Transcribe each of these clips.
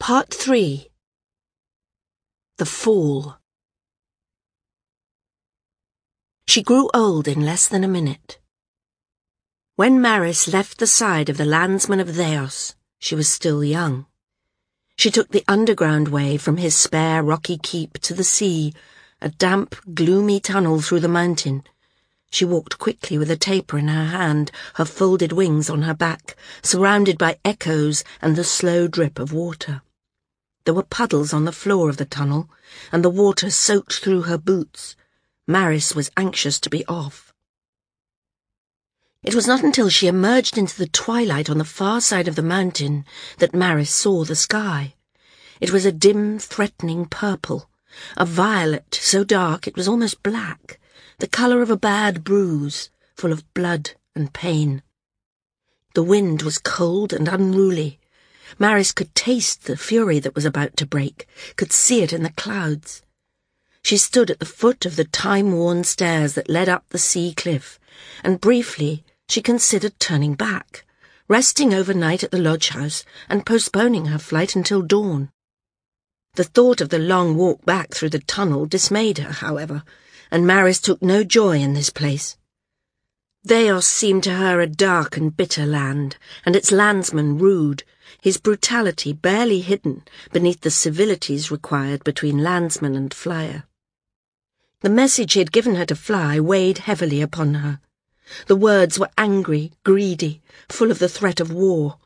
Part 3 The Fall She grew old in less than a minute. When Maris left the side of the landsman of Thayos, she was still young. She took the underground way from his spare rocky keep to the sea, a damp, gloomy tunnel through the mountain. She walked quickly with a taper in her hand, her folded wings on her back, surrounded by echoes and the slow drip of water. There were puddles on the floor of the tunnel, and the water soaked through her boots. Maris was anxious to be off. It was not until she emerged into the twilight on the far side of the mountain that Maris saw the sky. It was a dim, threatening purple, a violet so dark it was almost black the colour of a bad bruise, full of blood and pain. The wind was cold and unruly. Maris could taste the fury that was about to break, could see it in the clouds. She stood at the foot of the time-worn stairs that led up the sea cliff, and briefly she considered turning back, resting overnight at the lodge house and postponing her flight until dawn. The thought of the long walk back through the tunnel dismayed her, however, and Maris took no joy in this place. Thayos seemed to her a dark and bitter land, and its landsmen rude, his brutality barely hidden beneath the civilities required between landsman and flyer. The message he had given her to fly weighed heavily upon her. The words were angry, greedy, full of the threat of war,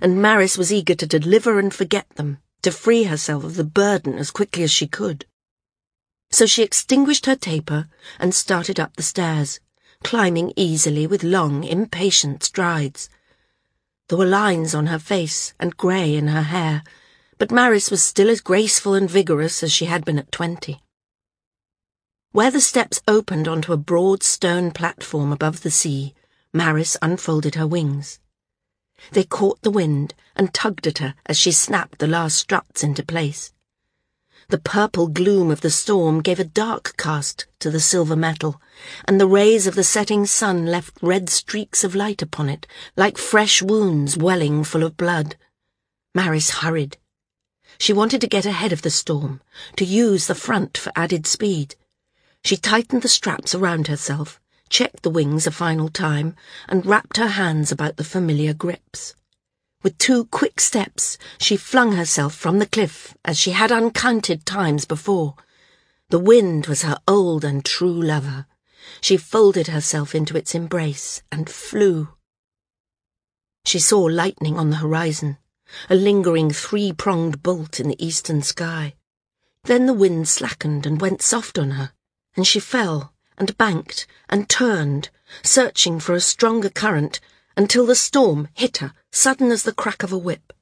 and Maris was eager to deliver and forget them, to free herself of the burden as quickly as she could. So she extinguished her taper and started up the stairs, climbing easily with long, impatient strides. There were lines on her face and grey in her hair, but Maris was still as graceful and vigorous as she had been at twenty. Where the steps opened onto a broad stone platform above the sea, Maris unfolded her wings. They caught the wind and tugged at her as she snapped the last struts into place. The purple gloom of the storm gave a dark cast to the silver metal, and the rays of the setting sun left red streaks of light upon it, like fresh wounds welling full of blood. Maris hurried. She wanted to get ahead of the storm, to use the front for added speed. She tightened the straps around herself, checked the wings a final time, and wrapped her hands about the familiar grips. With two quick steps, she flung herself from the cliff as she had uncounted times before. The wind was her old and true lover. She folded herself into its embrace and flew. She saw lightning on the horizon, a lingering three-pronged bolt in the eastern sky. Then the wind slackened and went soft on her, and she fell and banked and turned, searching for a stronger current until the storm hit her, sudden as the crack of a whip.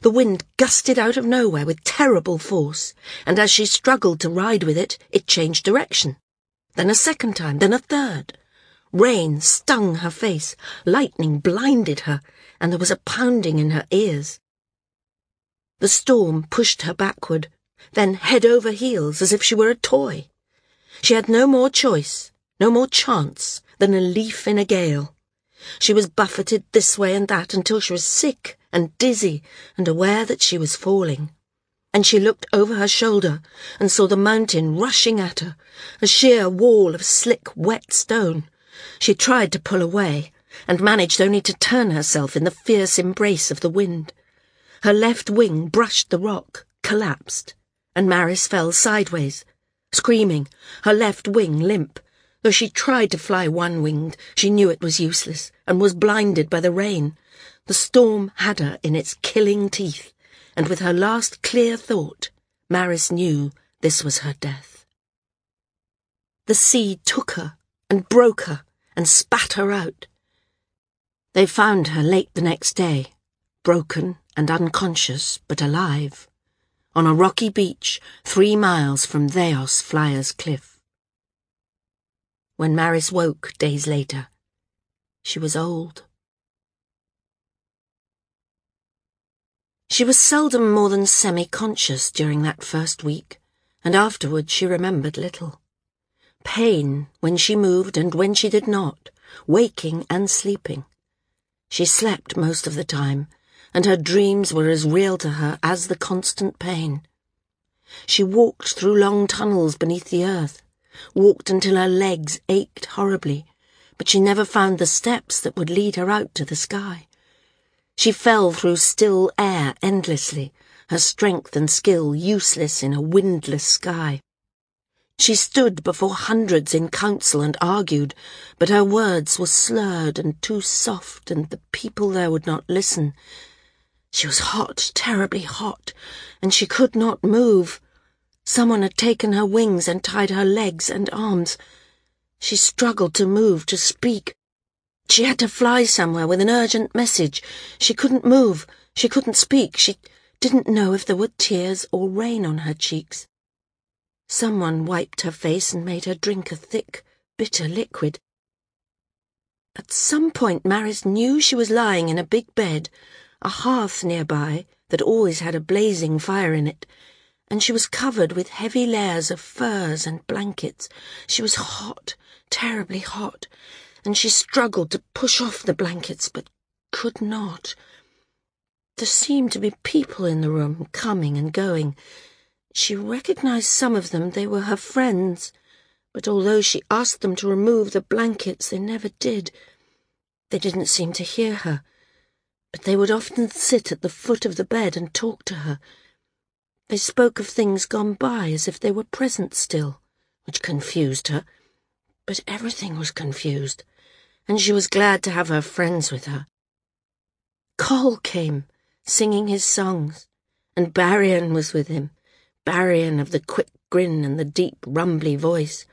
The wind gusted out of nowhere with terrible force, and as she struggled to ride with it, it changed direction. Then a second time, then a third. Rain stung her face, lightning blinded her, and there was a pounding in her ears. The storm pushed her backward, then head over heels as if she were a toy. She had no more choice, no more chance than a leaf in a gale. She was buffeted this way and that until she was sick and dizzy and aware that she was falling. And she looked over her shoulder and saw the mountain rushing at her, a sheer wall of slick, wet stone. She tried to pull away and managed only to turn herself in the fierce embrace of the wind. Her left wing brushed the rock, collapsed, and Maris fell sideways, screaming, her left wing limp. Though she tried to fly one-winged, she knew it was useless and was blinded by the rain. The storm had her in its killing teeth, and with her last clear thought, Maris knew this was her death. The sea took her and broke her and spat her out. They found her late the next day, broken and unconscious but alive, on a rocky beach three miles from Thayos Flyer's cliff when Maris woke days later. She was old. She was seldom more than semi-conscious during that first week, and afterward she remembered little. Pain when she moved and when she did not, waking and sleeping. She slept most of the time, and her dreams were as real to her as the constant pain. She walked through long tunnels beneath the earth, walked until her legs ached horribly, but she never found the steps that would lead her out to the sky. She fell through still air endlessly, her strength and skill useless in a windless sky. She stood before hundreds in council and argued, but her words were slurred and too soft, and the people there would not listen. She was hot, terribly hot, and she could not move. Someone had taken her wings and tied her legs and arms. She struggled to move, to speak. She had to fly somewhere with an urgent message. She couldn't move. She couldn't speak. She didn't know if there were tears or rain on her cheeks. Someone wiped her face and made her drink a thick, bitter liquid. At some point, Maris knew she was lying in a big bed a hearth nearby that always had a blazing fire in it, and she was covered with heavy layers of furs and blankets. She was hot, terribly hot, and she struggled to push off the blankets, but could not. There seemed to be people in the room, coming and going. She recognized some of them, they were her friends, but although she asked them to remove the blankets, they never did. They didn't seem to hear her but they would often sit at the foot of the bed and talk to her. They spoke of things gone by as if they were present still, which confused her. But everything was confused, and she was glad to have her friends with her. Coll came, singing his songs, and Barrion was with him, Barrion of the quick grin and the deep, rumbly voice.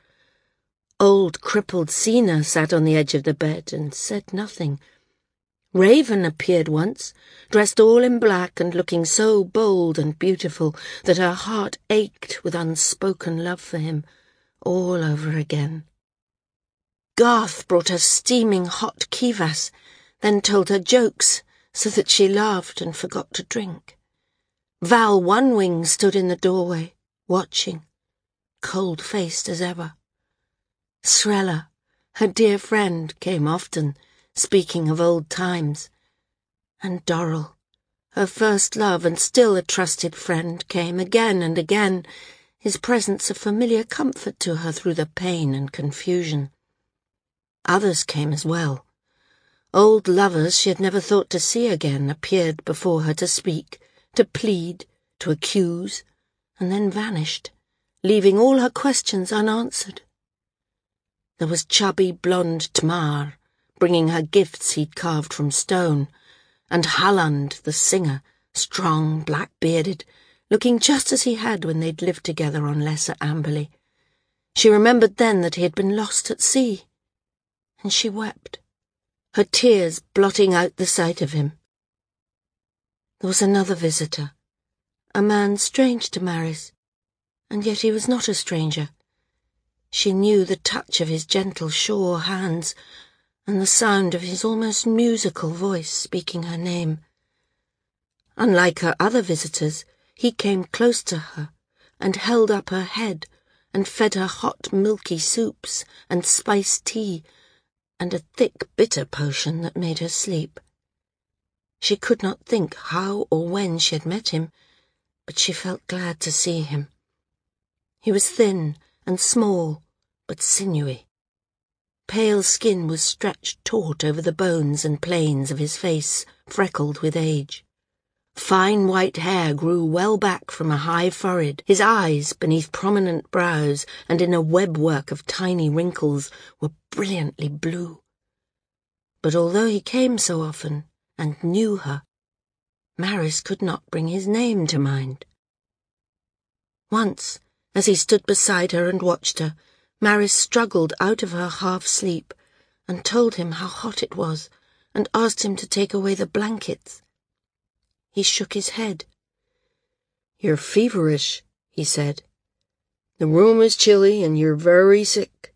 Old, crippled Sena sat on the edge of the bed and said nothing Raven appeared once, dressed all in black and looking so bold and beautiful that her heart ached with unspoken love for him all over again. Garth brought her steaming hot kivas, then told her jokes so that she laughed and forgot to drink. Val One Wing stood in the doorway, watching, cold-faced as ever. Srella, her dear friend, came often, speaking of old times. And Dorrel, her first love and still a trusted friend, came again and again, his presence a familiar comfort to her through the pain and confusion. Others came as well. Old lovers she had never thought to see again appeared before her to speak, to plead, to accuse, and then vanished, leaving all her questions unanswered. There was chubby blonde Tmar, bringing her gifts he'd carved from stone, and Halland, the singer, strong, black-bearded, looking just as he had when they'd lived together on Lesser Amberley. She remembered then that he had been lost at sea, and she wept, her tears blotting out the sight of him. There was another visitor, a man strange to Maris, and yet he was not a stranger. She knew the touch of his gentle, sure hands, and the sound of his almost musical voice speaking her name. Unlike her other visitors, he came close to her and held up her head and fed her hot milky soups and spiced tea and a thick bitter potion that made her sleep. She could not think how or when she had met him, but she felt glad to see him. He was thin and small, but sinewy. Pale skin was stretched taut over the bones and planes of his face, freckled with age. Fine white hair grew well back from a high forehead. His eyes, beneath prominent brows and in a webwork of tiny wrinkles, were brilliantly blue. But although he came so often and knew her, Maris could not bring his name to mind. Once, as he stood beside her and watched her, Maris struggled out of her half-sleep and told him how hot it was and asked him to take away the blankets. He shook his head. You're feverish, he said. The room is chilly and you're very sick.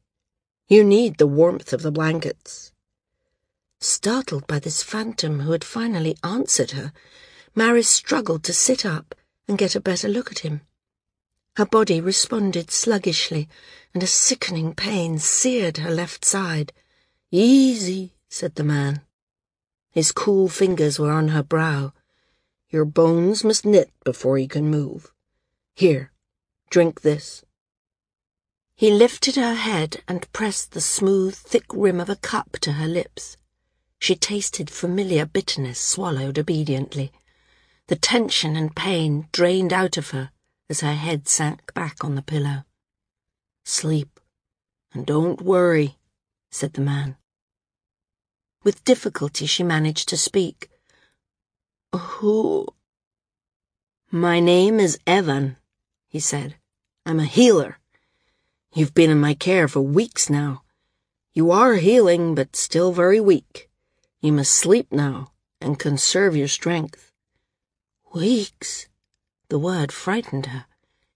You need the warmth of the blankets. Startled by this phantom who had finally answered her, Maris struggled to sit up and get a better look at him. Her body responded sluggishly, and a sickening pain seared her left side. Easy, said the man. His cool fingers were on her brow, Your bones must knit before you can move. Here, drink this. He lifted her head and pressed the smooth, thick rim of a cup to her lips. She tasted familiar bitterness swallowed obediently. The tension and pain drained out of her as her head sank back on the pillow. Sleep, and don't worry, said the man. With difficulty she managed to speak. Who? My name is Evan, he said. I'm a healer. You've been in my care for weeks now. You are healing, but still very weak. You must sleep now and conserve your strength. Weeks? The word frightened her.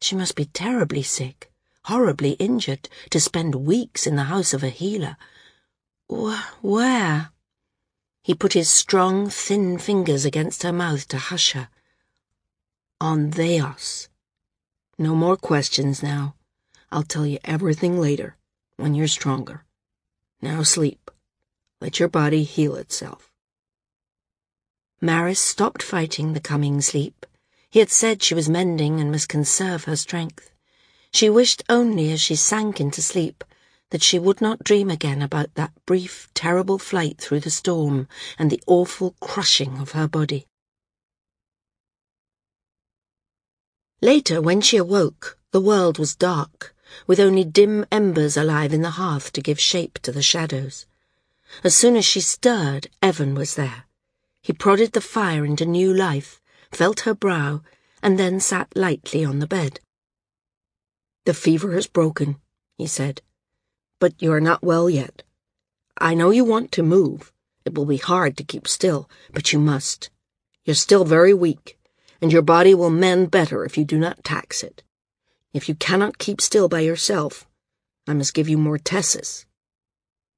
She must be terribly sick, horribly injured, to spend weeks in the house of a healer. Where? He put his strong, thin fingers against her mouth to hush her. On Thayos. No more questions now. I'll tell you everything later, when you're stronger. Now sleep. Let your body heal itself. Maris stopped fighting the coming sleep. He had said she was mending and must conserve her strength. She wished only as she sank into sleep that she would not dream again about that brief, terrible flight through the storm and the awful crushing of her body. Later, when she awoke, the world was dark, with only dim embers alive in the hearth to give shape to the shadows. As soon as she stirred, Evan was there. He prodded the fire into new life, felt her brow, and then sat lightly on the bed. The fever has broken, he said, but you are not well yet. I know you want to move. It will be hard to keep still, but you must. You're still very weak, and your body will mend better if you do not tax it. If you cannot keep still by yourself, I must give you more tessis.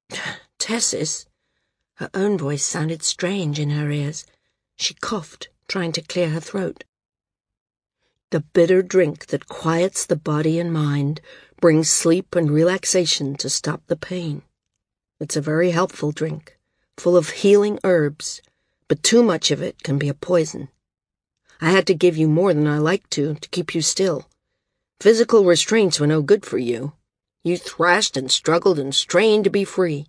tessis? Her own voice sounded strange in her ears. She coughed, trying to clear her throat. The bitter drink that quiets the body and mind, brings sleep and relaxation to stop the pain. It's a very helpful drink, full of healing herbs, but too much of it can be a poison. I had to give you more than I liked to, to keep you still. Physical restraints were no good for you. You thrashed and struggled and strained to be free.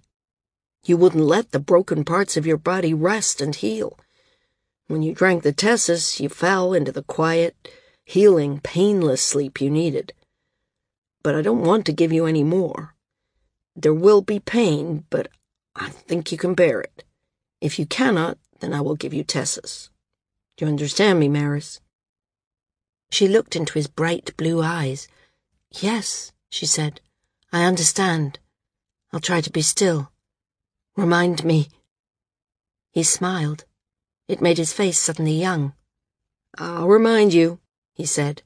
You wouldn't let the broken parts of your body rest and heal. When you drank the tessis, you fell into the quiet, healing, painless sleep you needed. But I don't want to give you any more. There will be pain, but I think you can bear it. If you cannot, then I will give you tessis. Do you understand me, Maris? She looked into his bright blue eyes. Yes, she said. I understand. I'll try to be still. Remind me. He smiled. It made his face suddenly young. I'll remind you, he said.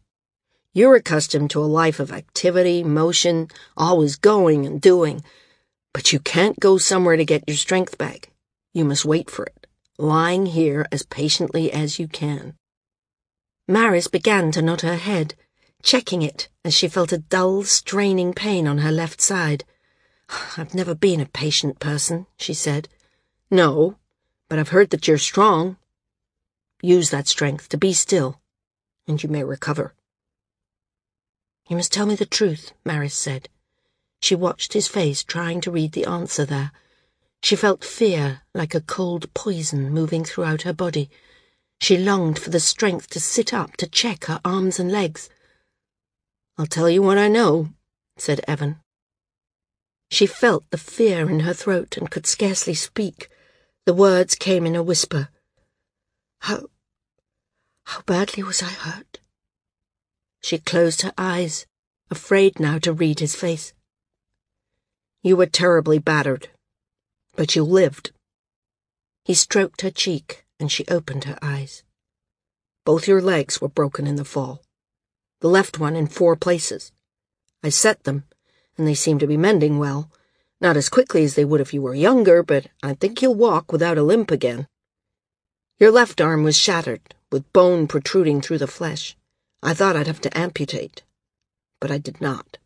You're accustomed to a life of activity, motion, always going and doing, but you can't go somewhere to get your strength back. You must wait for it, lying here as patiently as you can. Maris began to nod her head, checking it as she felt a dull, straining pain on her left side. I've never been a patient person, she said. No, but I've heard that you're strong. Use that strength to be still, and you may recover. You must tell me the truth, Maris said. She watched his face, trying to read the answer there. She felt fear, like a cold poison, moving throughout her body. She longed for the strength to sit up, to check her arms and legs. I'll tell you what I know, said Evan. She felt the fear in her throat and could scarcely speak. The words came in a whisper. How... how badly was I hurt? She closed her eyes, afraid now to read his face. You were terribly battered, but you lived. He stroked her cheek, and she opened her eyes. Both your legs were broken in the fall. The left one in four places. I set them and they seem to be mending well. Not as quickly as they would if you were younger, but I think you'll walk without a limp again. Your left arm was shattered, with bone protruding through the flesh. I thought I'd have to amputate, but I did not.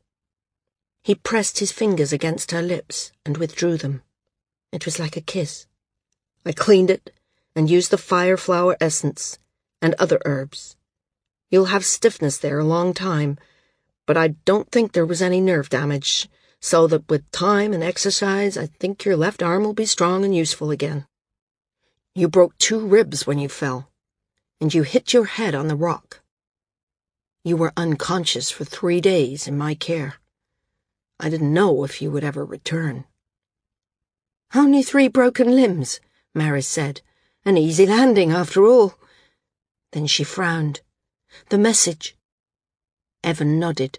He pressed his fingers against her lips and withdrew them. It was like a kiss. I cleaned it and used the fire flower essence, and other herbs. You'll have stiffness there a long time, but I don't think there was any nerve damage, so that with time and exercise, I think your left arm will be strong and useful again. You broke two ribs when you fell, and you hit your head on the rock. You were unconscious for three days in my care. I didn't know if you would ever return. Only three broken limbs, Maris said. An easy landing, after all. Then she frowned. The message. Evan nodded.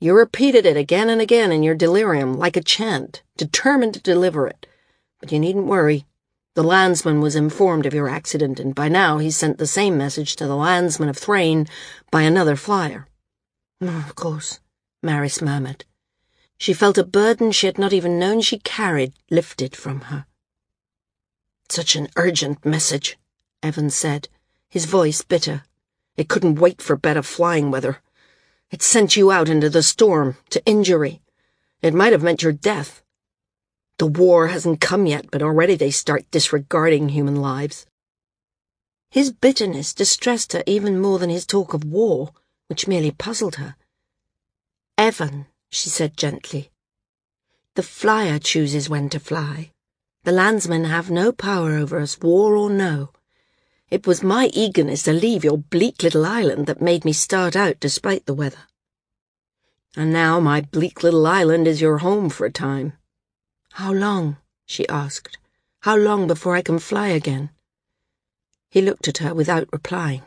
You repeated it again and again in your delirium, like a chant, determined to deliver it. But you needn't worry. The landsman was informed of your accident, and by now he sent the same message to the landsman of Thrane by another flyer. Oh, of course, Maris murmured. She felt a burden she had not even known she carried lifted from her. Such an urgent message, Evans said, his voice bitter. It couldn't wait for better flying weather. It sent you out into the storm, to injury. It might have meant your death. The war hasn't come yet, but already they start disregarding human lives. His bitterness distressed her even more than his talk of war, which merely puzzled her. Evan, she said gently. The flyer chooses when to fly. The landsmen have no power over us, war or no. It was my eagerness to leave your bleak little island that made me start out despite the weather. And now my bleak little island is your home for a time. How long? she asked. How long before I can fly again? He looked at her without replying.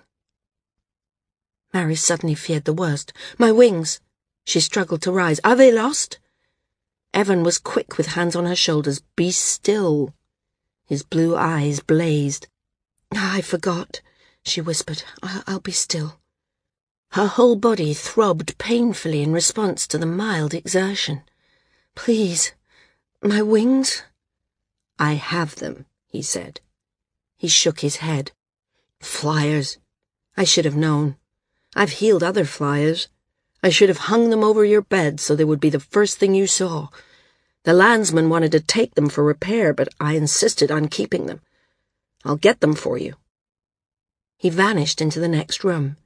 Maris suddenly feared the worst. My wings! She struggled to rise. Are they lost? Evan was quick with hands on her shoulders. Be still. His blue eyes blazed. Ah, I forgot, she whispered. I- will be still. Her whole body throbbed painfully in response to the mild exertion. Please, my wings? I have them, he said. He shook his head. Flyers. I should have known. I've healed other flyers. I should have hung them over your bed so they would be the first thing you saw. The landsman wanted to take them for repair, but I insisted on keeping them. I'll get them for you. He vanished into the next room.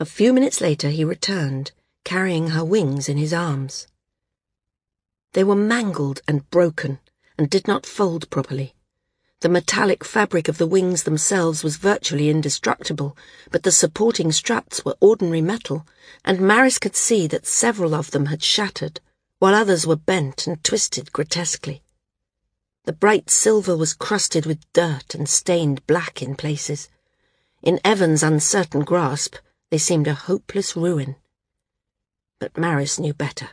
A few minutes later he returned, carrying her wings in his arms. They were mangled and broken, and did not fold properly. The metallic fabric of the wings themselves was virtually indestructible, but the supporting struts were ordinary metal, and Maris could see that several of them had shattered, while others were bent and twisted grotesquely. The bright silver was crusted with dirt and stained black in places. In Evan's uncertain grasp, they seemed a hopeless ruin. But Maris knew better.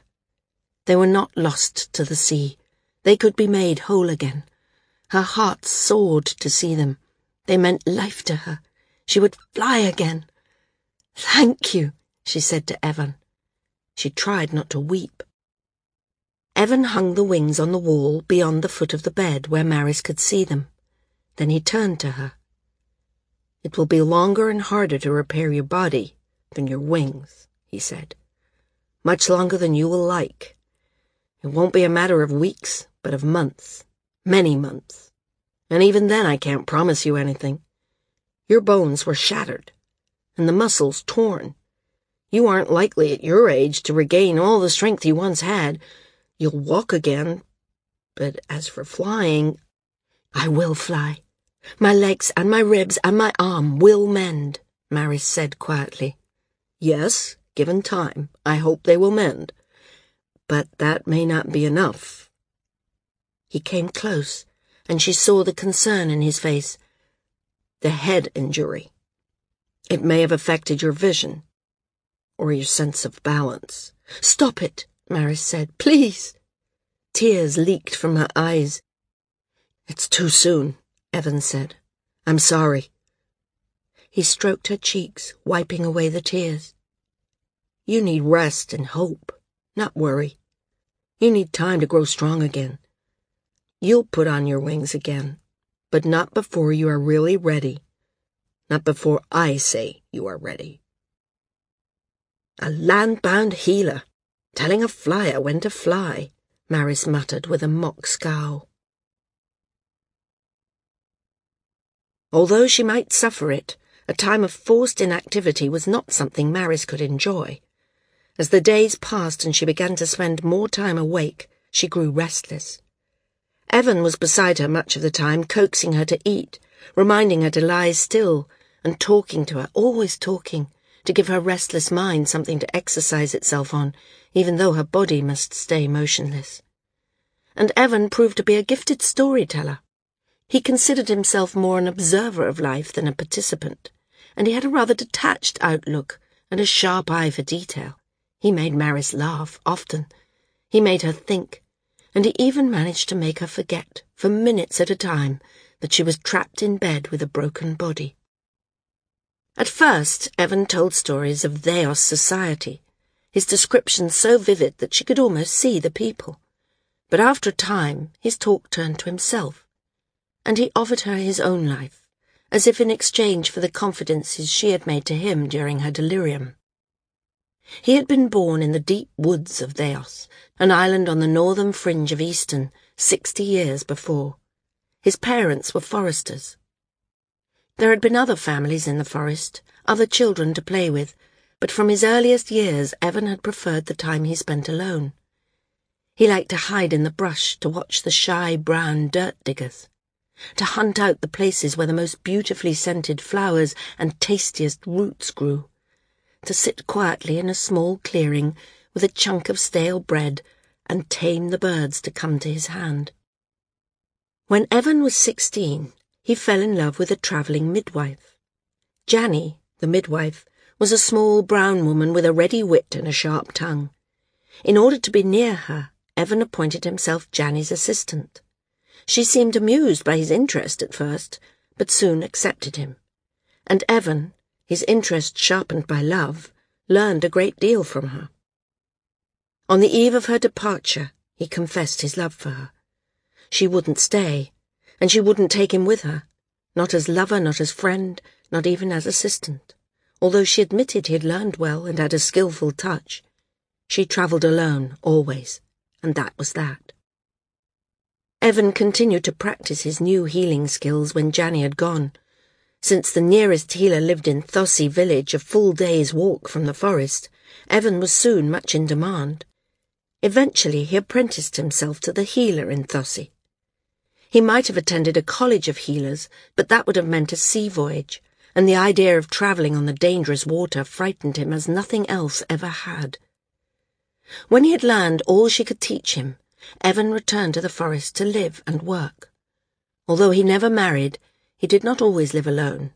They were not lost to the sea. They could be made whole again her heart soared to see them. They meant life to her. She would fly again. Thank you, she said to Evan. She tried not to weep. Evan hung the wings on the wall beyond the foot of the bed where Maris could see them. Then he turned to her. It will be longer and harder to repair your body than your wings, he said. Much longer than you will like. It won't be a matter of weeks, but of months. Many months. And even then I can't promise you anything. Your bones were shattered, and the muscles torn. You aren't likely at your age to regain all the strength you once had. You'll walk again, but as for flying, I will fly. My legs and my ribs and my arm will mend, Maris said quietly. Yes, given time, I hope they will mend. But that may not be enough he came close, and she saw the concern in his face. The head injury. It may have affected your vision, or your sense of balance. Stop it, Maris said. Please. Tears leaked from her eyes. It's too soon, Evans said. I'm sorry. He stroked her cheeks, wiping away the tears. You need rest and hope, not worry. You need time to grow strong again. You'll put on your wings again, but not before you are really ready. Not before I say you are ready. A land-bound healer, telling a flyer when to fly, Maris muttered with a mock scowl. Although she might suffer it, a time of forced inactivity was not something Maris could enjoy. As the days passed and she began to spend more time awake, she grew restless. Evan was beside her much of the time, coaxing her to eat, reminding her to lie still, and talking to her, always talking, to give her restless mind something to exercise itself on, even though her body must stay motionless. And Evan proved to be a gifted storyteller. He considered himself more an observer of life than a participant, and he had a rather detached outlook and a sharp eye for detail. He made Maris laugh, often. He made her think, and he even managed to make her forget, for minutes at a time, that she was trapped in bed with a broken body. At first, Evan told stories of Thayos society, his description so vivid that she could almost see the people. But after a time, his talk turned to himself, and he offered her his own life, as if in exchange for the confidences she had made to him during her delirium. He had been born in the deep woods of Thayos, an island on the northern fringe of Eastern, sixty years before. His parents were foresters. There had been other families in the forest, other children to play with, but from his earliest years Evan had preferred the time he spent alone. He liked to hide in the brush to watch the shy brown dirt diggers, to hunt out the places where the most beautifully scented flowers and tastiest roots grew to sit quietly in a small clearing with a chunk of stale bread and tame the birds to come to his hand. When Evan was sixteen, he fell in love with a travelling midwife. Janny, the midwife, was a small brown woman with a ready wit and a sharp tongue. In order to be near her, Evan appointed himself Janny's assistant. She seemed amused by his interest at first, but soon accepted him. And Evan, his interest sharpened by love, learned a great deal from her. On the eve of her departure, he confessed his love for her. She wouldn't stay, and she wouldn't take him with her, not as lover, not as friend, not even as assistant. Although she admitted he had learned well and had a skilful touch, she travelled alone, always, and that was that. Evan continued to practice his new healing skills when Janny had gone, since the nearest healer lived in Thossi village, a full day's walk from the forest, Evan was soon much in demand. Eventually he apprenticed himself to the healer in Thossi. He might have attended a college of healers, but that would have meant a sea voyage, and the idea of travelling on the dangerous water frightened him as nothing else ever had. When he had learned all she could teach him, Evan returned to the forest to live and work. Although he never married, he did not always live alone.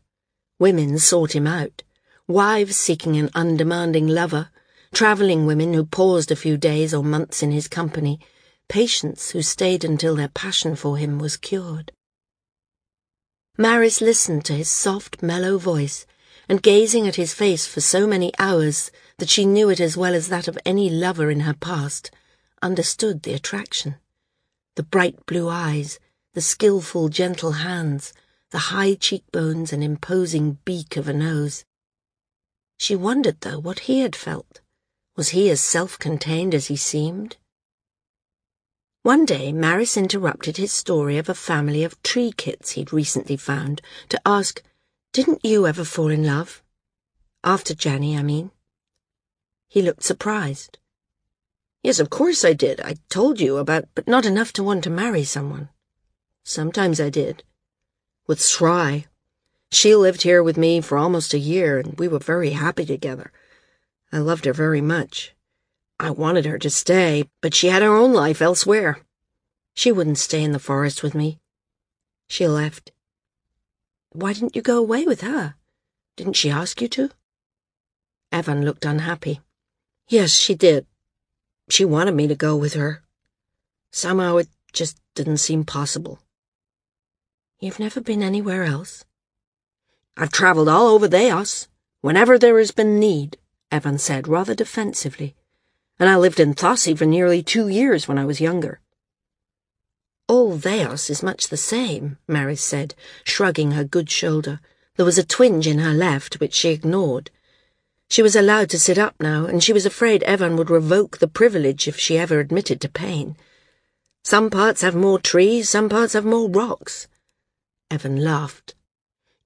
Women sought him out, wives seeking an undemanding lover, travelling women who paused a few days or months in his company, patients who stayed until their passion for him was cured. Maris listened to his soft, mellow voice, and gazing at his face for so many hours that she knew it as well as that of any lover in her past, understood the attraction. The bright blue eyes, the skilful, gentle hands, the high cheekbones and imposing beak of a nose. She wondered, though, what he had felt. Was he as self-contained as he seemed? One day, Maris interrupted his story of a family of tree kits he'd recently found to ask, Didn't you ever fall in love? After Janny, I mean. He looked surprised. Yes, of course I did. I told you about, but not enough to want to marry someone. Sometimes I did with Shry. She lived here with me for almost a year, and we were very happy together. I loved her very much. I wanted her to stay, but she had her own life elsewhere. She wouldn't stay in the forest with me. She left. Why didn't you go away with her? Didn't she ask you to? Evan looked unhappy. Yes, she did. She wanted me to go with her. Somehow it just didn't seem possible. You've never been anywhere else? I've travelled all over Thayos, whenever there has been need, Evan said rather defensively, and I lived in Thossi for nearly two years when I was younger. All Thayos is much the same, Maris said, shrugging her good shoulder. There was a twinge in her left, which she ignored. She was allowed to sit up now, and she was afraid Evan would revoke the privilege if she ever admitted to pain. Some parts have more trees, some parts have more rocks. Evan laughed.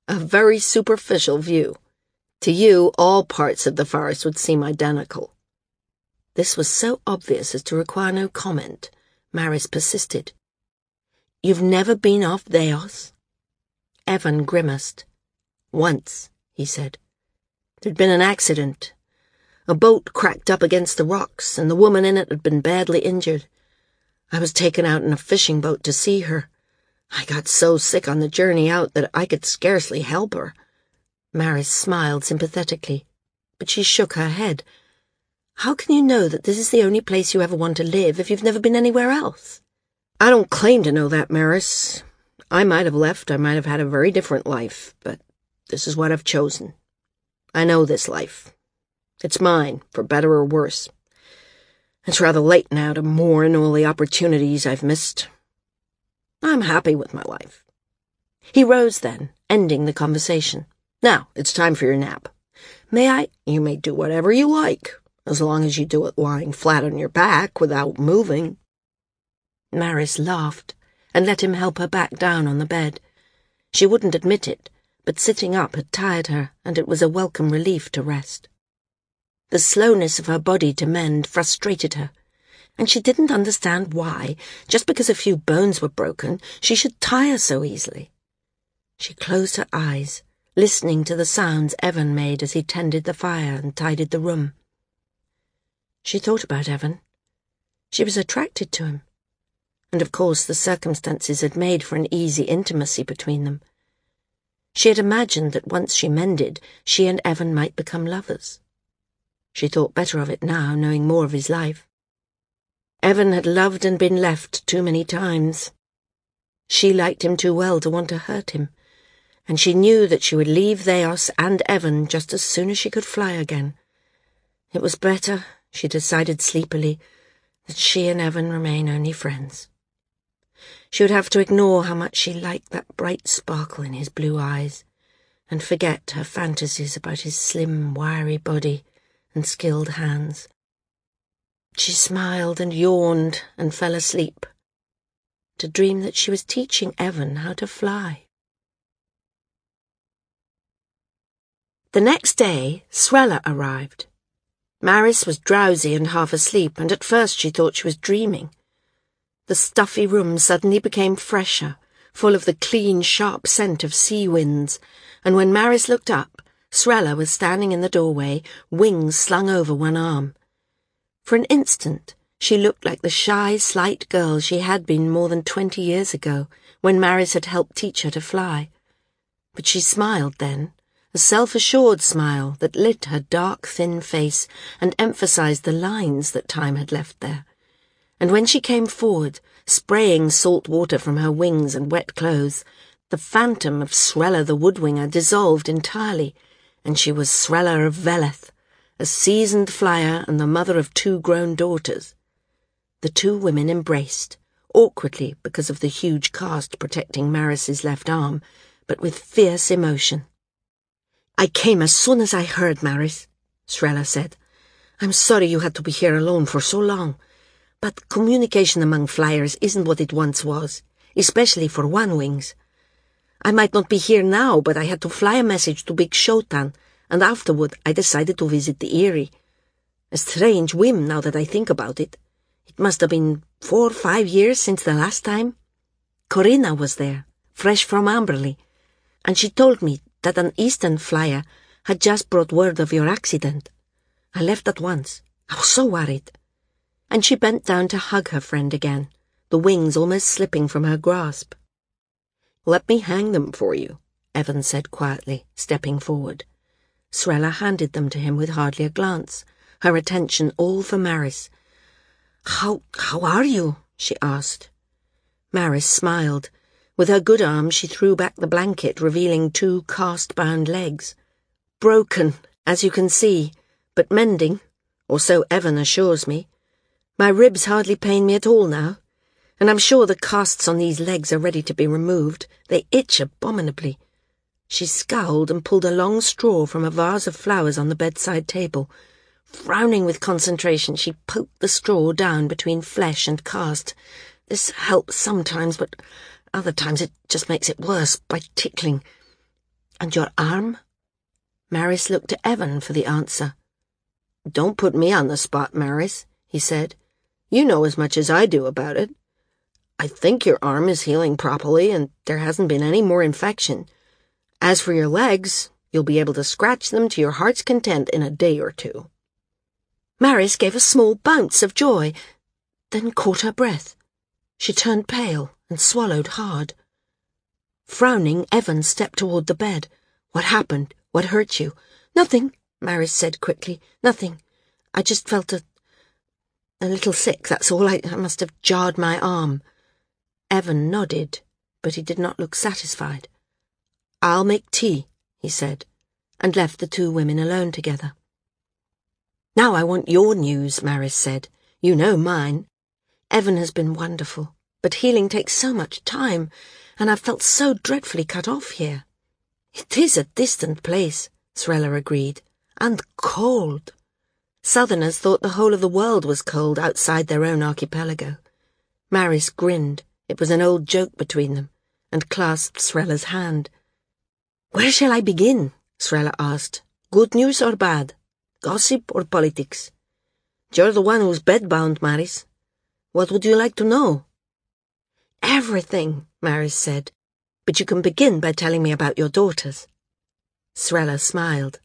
A very superficial view. To you, all parts of the forest would seem identical. This was so obvious as to require no comment. Maris persisted. You've never been off Thayos? Evan grimaced. Once, he said. There'd been an accident. A boat cracked up against the rocks, and the woman in it had been badly injured. I was taken out in a fishing boat to see her. I got so sick on the journey out that I could scarcely help her. Maris smiled sympathetically, but she shook her head. How can you know that this is the only place you ever want to live if you've never been anywhere else? I don't claim to know that, Maris. I might have left, I might have had a very different life, but this is what I've chosen. I know this life. It's mine, for better or worse. It's rather late now to mourn all the opportunities I've missed. I'm happy with my life. He rose then, ending the conversation. Now, it's time for your nap. May I? You may do whatever you like, as long as you do it lying flat on your back without moving. Maris laughed and let him help her back down on the bed. She wouldn't admit it, but sitting up had tired her, and it was a welcome relief to rest. The slowness of her body to mend frustrated her and she didn't understand why, just because a few bones were broken, she should tire so easily. She closed her eyes, listening to the sounds Evan made as he tended the fire and tidied the room. She thought about Evan. She was attracted to him. And of course the circumstances had made for an easy intimacy between them. She had imagined that once she mended, she and Evan might become lovers. She thought better of it now, knowing more of his life. Evan had loved and been left too many times. She liked him too well to want to hurt him, and she knew that she would leave Thayos and Evan just as soon as she could fly again. It was better, she decided sleepily, that she and Evan remain only friends. She would have to ignore how much she liked that bright sparkle in his blue eyes, and forget her fantasies about his slim, wiry body and skilled hands. She smiled and yawned and fell asleep, to dream that she was teaching Evan how to fly. The next day, Srella arrived. Maris was drowsy and half asleep, and at first she thought she was dreaming. The stuffy room suddenly became fresher, full of the clean, sharp scent of sea winds, and when Maris looked up, Srella was standing in the doorway, wings slung over one arm. For an instant, she looked like the shy, slight girl she had been more than twenty years ago, when Maris had helped teach her to fly. But she smiled then, a self-assured smile that lit her dark, thin face and emphasized the lines that time had left there. And when she came forward, spraying salt water from her wings and wet clothes, the phantom of Srella the Woodwinger dissolved entirely, and she was Srella of Veleth, a seasoned flyer and the mother of two grown daughters. The two women embraced, awkwardly because of the huge cast protecting Maris's left arm, but with fierce emotion. I came as soon as I heard, Maris, Srella said. I'm sorry you had to be here alone for so long, but communication among flyers isn't what it once was, especially for one-wings. I might not be here now, but I had to fly a message to Big Shotan and afterward I decided to visit the Eyrie. A strange whim now that I think about it. It must have been four or five years since the last time. Corinna was there, fresh from Amberley, and she told me that an eastern flyer had just brought word of your accident. I left at once. I was so worried. And she bent down to hug her friend again, the wings almost slipping from her grasp. Let me hang them for you, Evan said quietly, stepping forward. Srella handed them to him with hardly a glance, her attention all for Maris. How, how are you? she asked. Maris smiled. With her good arm, she threw back the blanket, revealing two cast-bound legs. Broken, as you can see, but mending, or so Evan assures me. My ribs hardly pain me at all now, and I'm sure the casts on these legs are ready to be removed. They itch abominably. She scowled and pulled a long straw from a vase of flowers on the bedside table. Frowning with concentration, she poked the straw down between flesh and cast. This helps sometimes, but other times it just makes it worse by tickling. And your arm? Maris looked to Evan for the answer. Don't put me on the spot, Maris, he said. You know as much as I do about it. I think your arm is healing properly and there hasn't been any more infection. As for your legs, you'll be able to scratch them to your heart's content in a day or two. Maris gave a small bounce of joy, then caught her breath. She turned pale and swallowed hard. Frowning, Evan stepped toward the bed. What happened? What hurt you? Nothing, Maris said quickly. Nothing. I just felt a... a little sick, that's all. I, I must have jarred my arm. Evan nodded, but he did not look satisfied. I'll make tea, he said, and left the two women alone together. Now I want your news, Maris said. You know mine. Evan has been wonderful, but healing takes so much time, and I've felt so dreadfully cut off here. It is a distant place, Srella agreed, and cold. Southerners thought the whole of the world was cold outside their own archipelago. Maris grinned. It was an old joke between them, and clasped Srella's hand. Where shall I begin? Srella asked. Good news or bad? Gossip or politics? You're the one who's bedbound, Maris. What would you like to know? Everything, Maris said. But you can begin by telling me about your daughters. Srella smiled.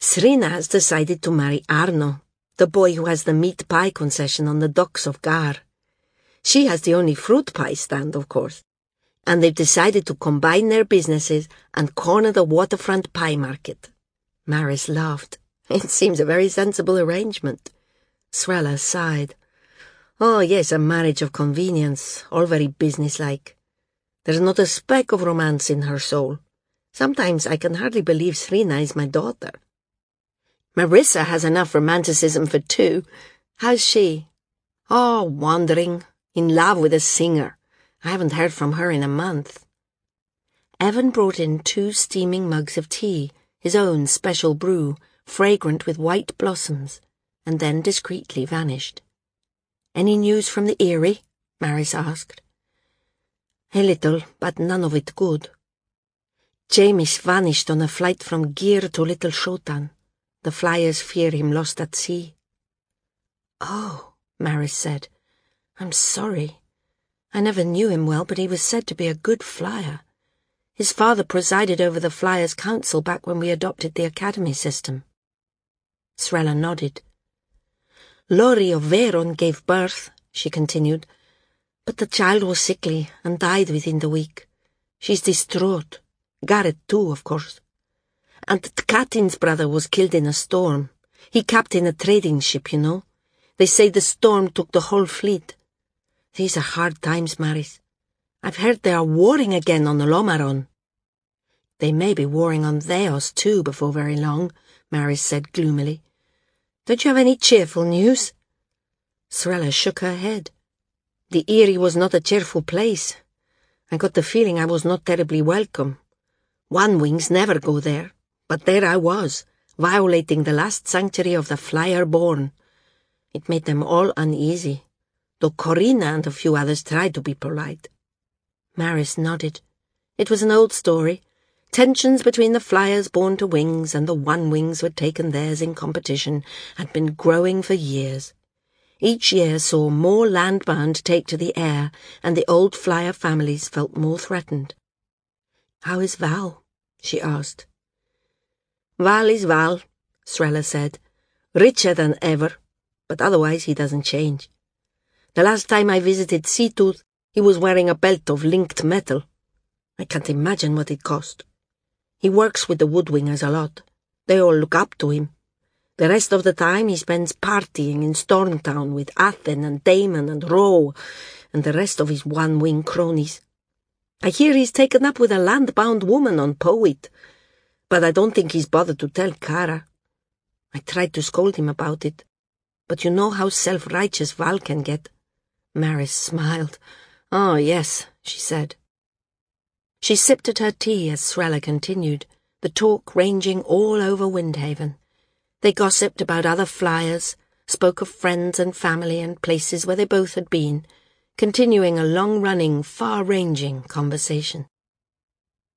Srina has decided to marry Arno, the boy who has the meat pie concession on the docks of Gar. She has the only fruit pie stand, of course. And they've decided to combine their businesses and corner the waterfront pie market. Maris laughed. It seems a very sensible arrangement. Srella sighed. Oh, yes, a marriage of convenience, all very businesslike. There's not a speck of romance in her soul. Sometimes I can hardly believe Srina is my daughter. Marissa has enough romanticism for two. How's she? Oh, wandering, in love with a singer. I haven't heard from her in a month. Evan brought in two steaming mugs of tea, his own special brew, fragrant with white blossoms, and then discreetly vanished. Any news from the Eyrie? Maris asked. A little, but none of it good. James vanished on a flight from Gear to Little Shotan. The flyers fear him lost at sea. Oh, Maris said. I'm sorry. I never knew him well, but he was said to be a good flyer. His father presided over the Flyers' Council back when we adopted the academy system. Srella nodded. Lori of Veron gave birth, she continued, but the child was sickly and died within the week. She's distraught. Garrett too, of course. And Tkatin's brother was killed in a storm. He captained a trading ship, you know. They say the storm took the whole fleet. These are hard times, Maris. I've heard they are warring again on the Lomarron. They may be warring on Thayos too before very long, Maris said gloomily. Don't you have any cheerful news? Srella shook her head. The Eyrie was not a cheerful place. I got the feeling I was not terribly welcome. One wings never go there, but there I was, violating the last sanctuary of the flyer born. It made them all uneasy though Corina and a few others tried to be polite. Maris nodded. It was an old story. Tensions between the flyers born to wings and the one wings who had taken theirs in competition had been growing for years. Each year saw more landbound take to the air, and the old flyer families felt more threatened. How is Val? she asked. Val is Val, Srella said. Richer than ever, but otherwise he doesn't change. The last time I visited Seatooth, he was wearing a belt of linked metal. I can't imagine what it cost. He works with the woodwingers a lot. They all look up to him. The rest of the time he spends partying in Stormtown with Athen and Damon and Roe and the rest of his one-wing cronies. I hear he's taken up with a land-bound woman on Poet, but I don't think he's bothered to tell Kara. I tried to scold him about it, but you know how self-righteous Val can get. Maris smiled. Oh, yes, she said. She sipped at her tea as Srella continued, the talk ranging all over Windhaven. They gossiped about other flyers, spoke of friends and family and places where they both had been, continuing a long-running, far-ranging conversation.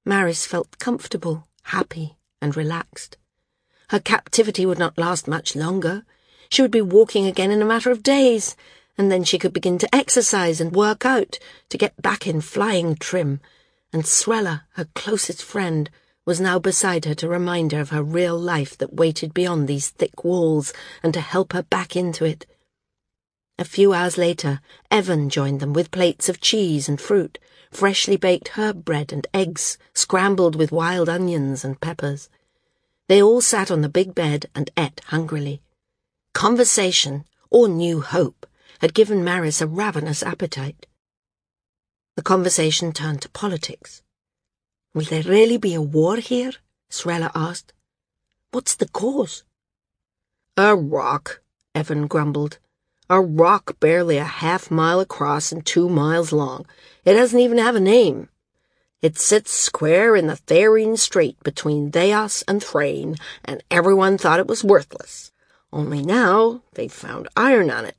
Maris felt comfortable, happy, and relaxed. Her captivity would not last much longer. She would be walking again in a matter of days, and then she could begin to exercise and work out to get back in flying trim. And Srella, her closest friend, was now beside her to remind her of her real life that waited beyond these thick walls and to help her back into it. A few hours later, Evan joined them with plates of cheese and fruit, freshly baked herb bread and eggs scrambled with wild onions and peppers. They all sat on the big bed and ate hungrily. Conversation, or new hope, had given Maris a ravenous appetite. The conversation turned to politics. Will there really be a war here? Srella asked. What's the cause? A rock, Evan grumbled. A rock barely a half mile across and two miles long. It doesn't even have a name. It sits square in the Tharine Strait between Thayos and Thrane, and everyone thought it was worthless. Only now they've found iron on it.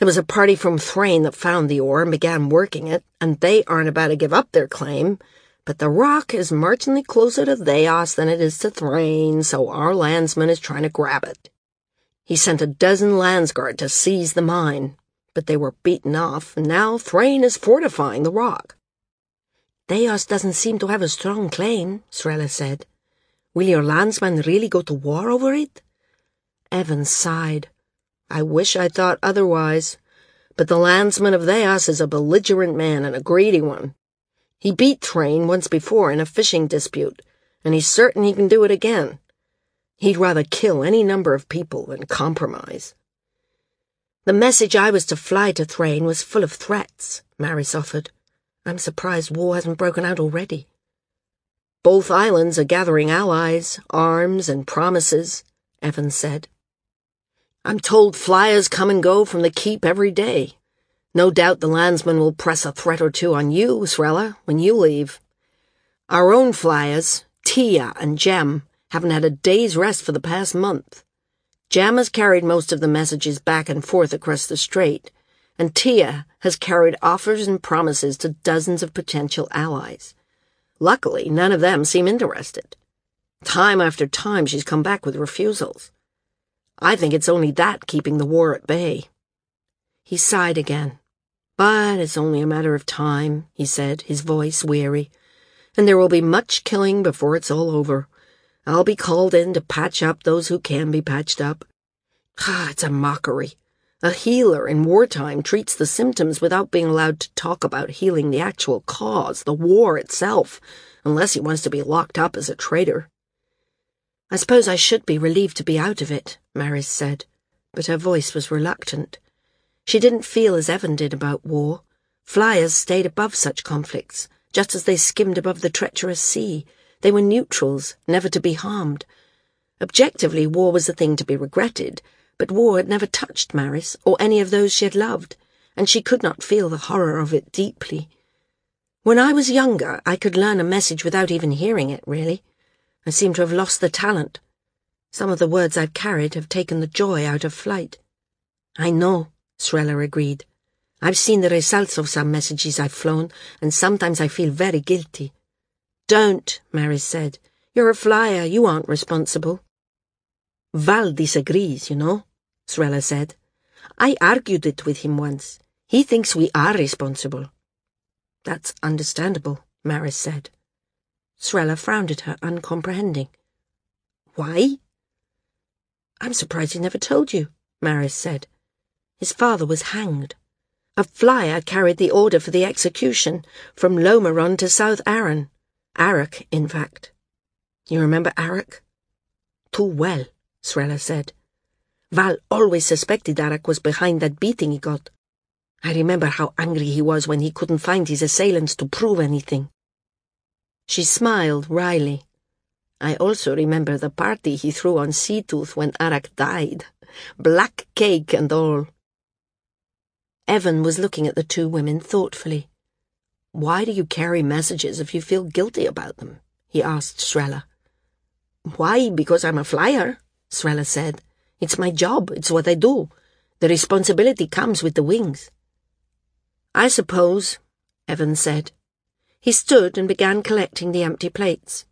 It was a party from Thrane that found the ore and began working it, and they aren't about to give up their claim. But the rock is marginally closer to Thayos than it is to Thrane, so our landsman is trying to grab it. He sent a dozen Landsguard to seize the mine, but they were beaten off, and now Thrane is fortifying the rock. Thayos doesn't seem to have a strong claim, Srella said. Will your landsman really go to war over it? Evan sighed. I wish I thought otherwise, but the landsman of Thayos is a belligerent man and a greedy one. He beat Thrane once before in a fishing dispute, and he's certain he can do it again. He'd rather kill any number of people than compromise. The message I was to fly to Thrane was full of threats, Maris offered. I'm surprised war hasn't broken out already. Both islands are gathering allies, arms, and promises, Evans said. I'm told flyers come and go from the keep every day. No doubt the landsman will press a threat or two on you, Srella, when you leave. Our own flyers, Tia and Jem, haven't had a day's rest for the past month. Jem has carried most of the messages back and forth across the strait, and Tia has carried offers and promises to dozens of potential allies. Luckily, none of them seem interested. Time after time, she's come back with refusals. I think it's only that keeping the war at bay. He sighed again. But it's only a matter of time, he said, his voice weary. And there will be much killing before it's all over. I'll be called in to patch up those who can be patched up. Ah, it's a mockery. A healer in wartime treats the symptoms without being allowed to talk about healing the actual cause, the war itself, unless he wants to be locked up as a traitor. I suppose I should be relieved to be out of it, Maris said, but her voice was reluctant. She didn't feel as Evan did about war. Flyers stayed above such conflicts, just as they skimmed above the treacherous sea. They were neutrals, never to be harmed. Objectively, war was a thing to be regretted, but war had never touched Maris or any of those she had loved, and she could not feel the horror of it deeply. When I was younger, I could learn a message without even hearing it, really. I seem to have lost the talent. Some of the words I've carried have taken the joy out of flight. I know, Srella agreed. I've seen the results of some messages I've flown, and sometimes I feel very guilty. Don't, Maris said. You're a flyer, you aren't responsible. Val disagrees, you know, Srella said. I argued it with him once. He thinks we are responsible. That's understandable, Maris said. Srella frowned at her, uncomprehending. Why? I'm surprised he never told you, Maris said. His father was hanged. A flyer carried the order for the execution from Lomarron to South Arran. Arak, in fact. You remember Arak? Too well, Srella said. Val always suspected Arak was behind that beating he got. I remember how angry he was when he couldn't find his assailants to prove anything. She smiled wryly. I also remember the party he threw on Seatooth when Arak died. Black cake and all. Evan was looking at the two women thoughtfully. Why do you carry messages if you feel guilty about them? he asked Srella. Why, because I'm a flyer, Srella said. It's my job, it's what I do. The responsibility comes with the wings. I suppose, Evan said. He stood and began collecting the empty plates.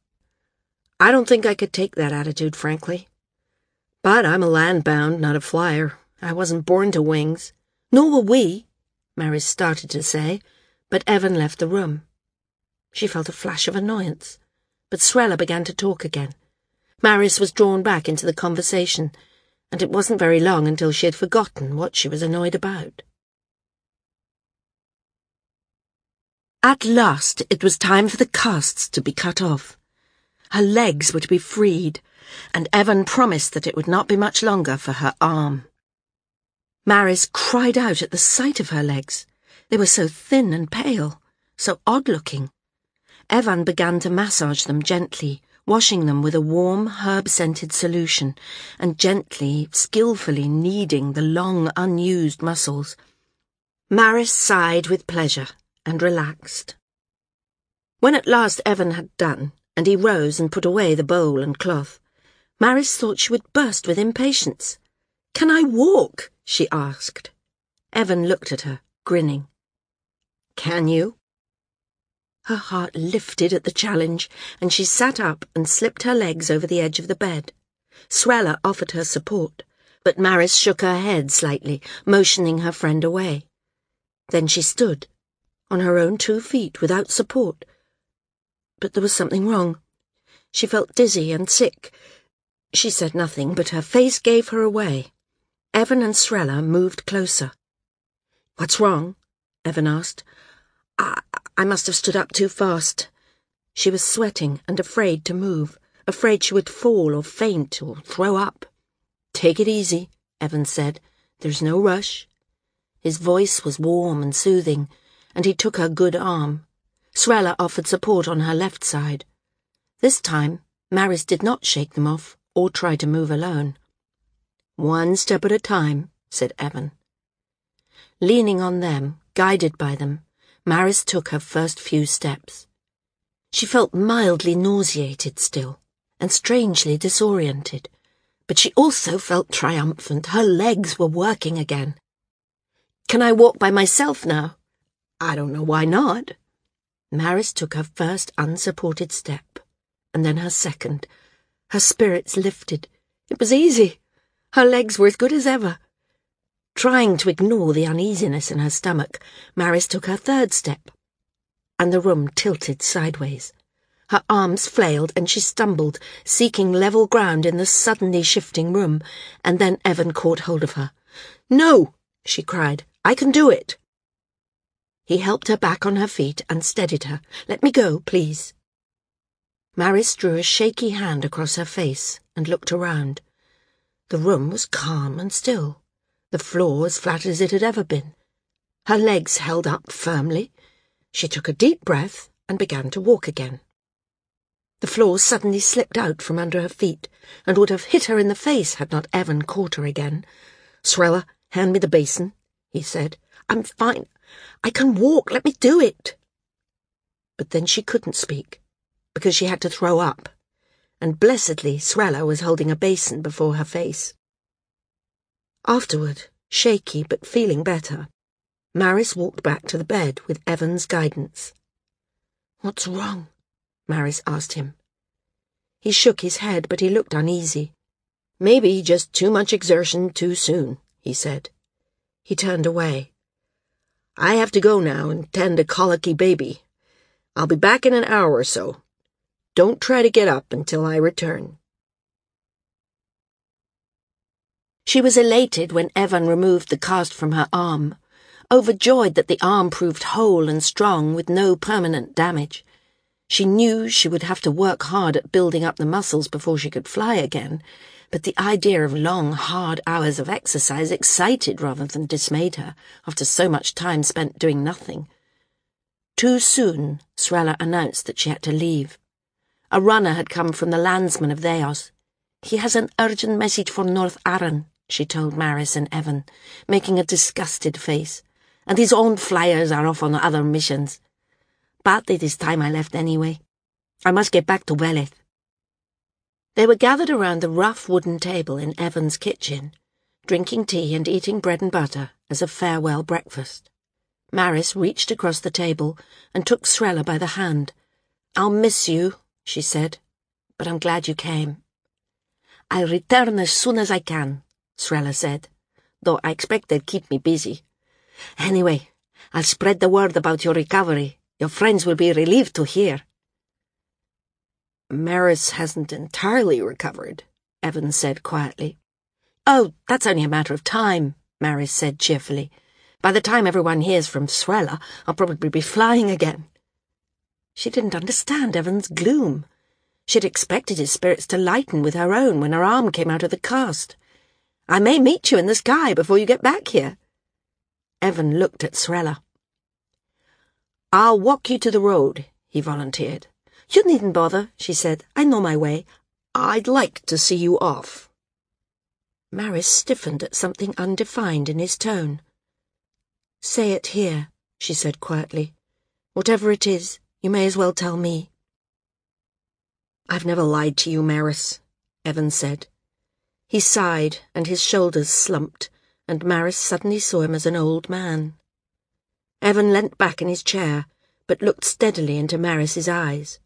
I don't think I could take that attitude, frankly. But I'm a landbound, not a flyer. I wasn't born to wings. Nor were we, Maris started to say, but Evan left the room. She felt a flash of annoyance, but Srella began to talk again. Maris was drawn back into the conversation, and it wasn't very long until she had forgotten what she was annoyed about. At last it was time for the casts to be cut off. Her legs were to be freed, and Evan promised that it would not be much longer for her arm. Maris cried out at the sight of her legs. They were so thin and pale, so odd-looking. Evan began to massage them gently, washing them with a warm, herb-scented solution, and gently, skillfully kneading the long, unused muscles. Maris sighed with pleasure and relaxed. When at last Evan had done, and he rose and put away the bowl and cloth, Maris thought she would burst with impatience. Can I walk? she asked. Evan looked at her, grinning. Can you? Her heart lifted at the challenge, and she sat up and slipped her legs over the edge of the bed. Srella offered her support, but Maris shook her head slightly, motioning her friend away. Then she stood, on her own two feet without support. But there was something wrong. She felt dizzy and sick. She said nothing, but her face gave her away. Evan and Srella moved closer. What's wrong? Evan asked. I, I must have stood up too fast. She was sweating and afraid to move, afraid she would fall or faint or throw up. Take it easy, Evan said. There's no rush. His voice was warm and soothing, and he took her good arm. Srella offered support on her left side. This time, Maris did not shake them off or try to move alone. One step at a time, said Evan. Leaning on them, guided by them, Maris took her first few steps. She felt mildly nauseated still, and strangely disoriented, but she also felt triumphant. Her legs were working again. Can I walk by myself now? I don't know why not. Maris took her first unsupported step, and then her second. Her spirits lifted. It was easy. Her legs were as good as ever. Trying to ignore the uneasiness in her stomach, Maris took her third step, and the room tilted sideways. Her arms flailed and she stumbled, seeking level ground in the suddenly shifting room, and then Evan caught hold of her. No, she cried. I can do it. He helped her back on her feet and steadied her. Let me go, please. Maris drew a shaky hand across her face and looked around. The room was calm and still, the floor as flat as it had ever been. Her legs held up firmly. She took a deep breath and began to walk again. The floor suddenly slipped out from under her feet and would have hit her in the face had not Evan caught her again. Srella, hand me the basin, he said. I'm fine. I can walk. Let me do it. But then she couldn't speak, because she had to throw up, and blessedly Srella was holding a basin before her face. Afterward, shaky but feeling better, Maris walked back to the bed with Evan's guidance. What's wrong? Maris asked him. He shook his head, but he looked uneasy. Maybe just too much exertion too soon, he said. He turned away. I have to go now and tend a colicky baby. I'll be back in an hour or so. Don't try to get up until I return. She was elated when Evan removed the cast from her arm, overjoyed that the arm proved whole and strong with no permanent damage. She knew she would have to work hard at building up the muscles before she could fly again, but the idea of long, hard hours of exercise excited rather than dismayed her after so much time spent doing nothing. Too soon, Srella announced that she had to leave. A runner had come from the landsman of Thayos. He has an urgent message for North Arran, she told Maris and Evan, making a disgusted face, and his own flyers are off on other missions. But it is time I left anyway. I must get back to Weleth. They were gathered around the rough wooden table in Evan's kitchen, drinking tea and eating bread and butter as a farewell breakfast. Maris reached across the table and took Srella by the hand. I'll miss you, she said, but I'm glad you came. I'll return as soon as I can, Srella said, though I expect they'd keep me busy. Anyway, I'll spread the word about your recovery. Your friends will be relieved to hear. Maris hasn't entirely recovered, Evan said quietly. Oh, that's only a matter of time, Maris said cheerfully. By the time everyone hears from Srella, I'll probably be flying again. She didn't understand Evan's gloom. She'd expected his spirits to lighten with her own when her arm came out of the cast. I may meet you in the sky before you get back here. Evan looked at Srella. I'll walk you to the road, he volunteered. You needn't bother, she said. I know my way. I'd like to see you off. Maris stiffened at something undefined in his tone. Say it here, she said quietly. Whatever it is, you may as well tell me. I've never lied to you, Maris, Evan said. He sighed, and his shoulders slumped, and Maris suddenly saw him as an old man. Evan leant back in his chair, but looked steadily into Maris's eyes.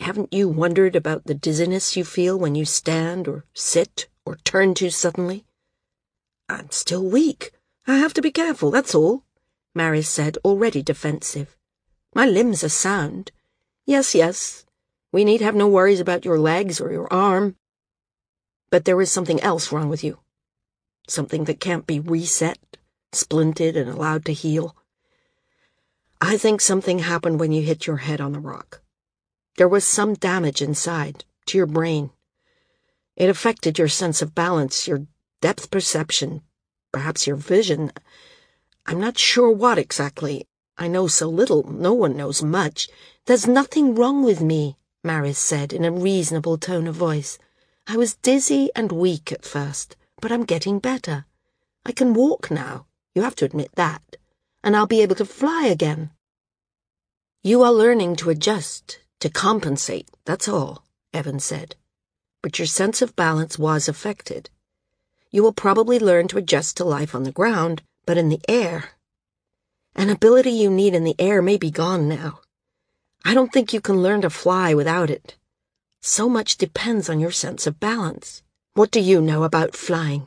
Haven't you wondered about the dizziness you feel when you stand or sit or turn too suddenly? I'm still weak. I have to be careful, that's all, Maris said, already defensive. My limbs are sound. Yes, yes. We need have no worries about your legs or your arm. But there is something else wrong with you. Something that can't be reset, splinted, and allowed to heal. I think something happened when you hit your head on the rock. There was some damage inside, to your brain. It affected your sense of balance, your depth perception, perhaps your vision. I'm not sure what exactly. I know so little, no one knows much. There's nothing wrong with me, Maris said in a reasonable tone of voice. I was dizzy and weak at first, but I'm getting better. I can walk now, you have to admit that, and I'll be able to fly again. You are learning to adjust, to compensate, that's all, Evan said. But your sense of balance was affected. You will probably learn to adjust to life on the ground, but in the air. An ability you need in the air may be gone now. I don't think you can learn to fly without it. So much depends on your sense of balance. What do you know about flying?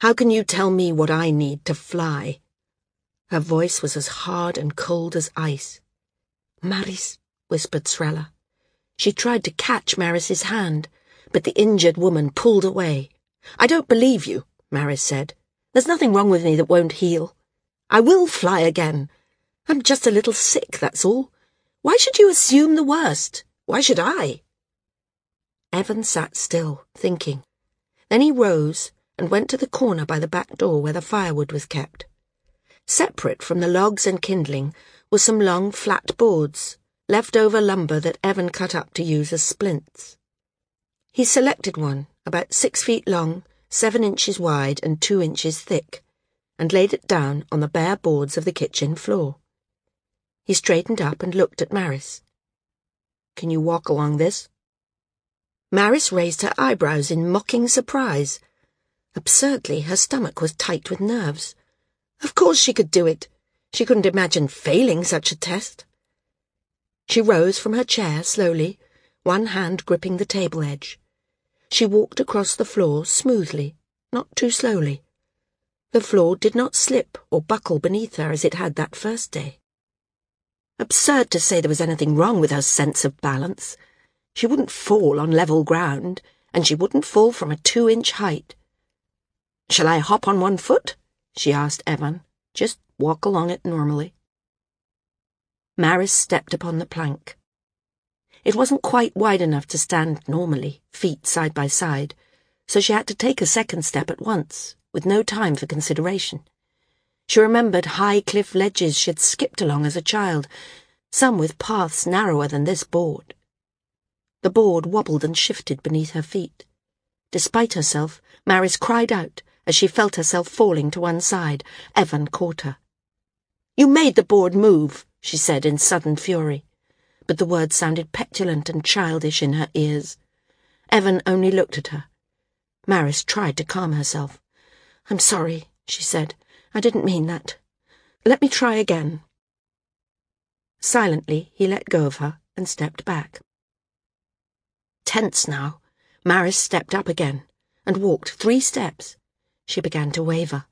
How can you tell me what I need to fly? Her voice was as hard and cold as ice. Maris, whispered Srella. She tried to catch Maris's hand, but the injured woman pulled away. I don't believe you, Maris said. There's nothing wrong with me that won't heal. I will fly again. I'm just a little sick, that's all. Why should you assume the worst? Why should I? Evan sat still, thinking. Then he rose and went to the corner by the back door where the firewood was kept. Separate from the logs and kindling were some long flat boards, leftover lumber that Evan cut up to use as splints. He selected one, about six feet long, seven inches wide, and two inches thick, and laid it down on the bare boards of the kitchen floor. He straightened up and looked at Maris. Can you walk along this? Maris raised her eyebrows in mocking surprise. Absurdly, her stomach was tight with nerves. Of course she could do it. She couldn't imagine failing such a test. She rose from her chair slowly, one hand gripping the table edge. She walked across the floor smoothly, not too slowly. The floor did not slip or buckle beneath her as it had that first day. Absurd to say there was anything wrong with her sense of balance. She wouldn't fall on level ground, and she wouldn't fall from a two-inch height. Shall I hop on one foot? she asked Evan. Just walk along it normally. Maris stepped upon the plank. It wasn't quite wide enough to stand normally, feet side by side, so she had to take a second step at once, with no time for consideration. She remembered high cliff ledges she had skipped along as a child, some with paths narrower than this board. The board wobbled and shifted beneath her feet. Despite herself, Maris cried out as she felt herself falling to one side. Evan caught her. You made the board move, she said in sudden fury. But the words sounded petulant and childish in her ears. Evan only looked at her. Maris tried to calm herself. I'm sorry, she said. I didn't mean that. Let me try again. Silently, he let go of her and stepped back. Tense now, Maris stepped up again and walked three steps. She began to waver.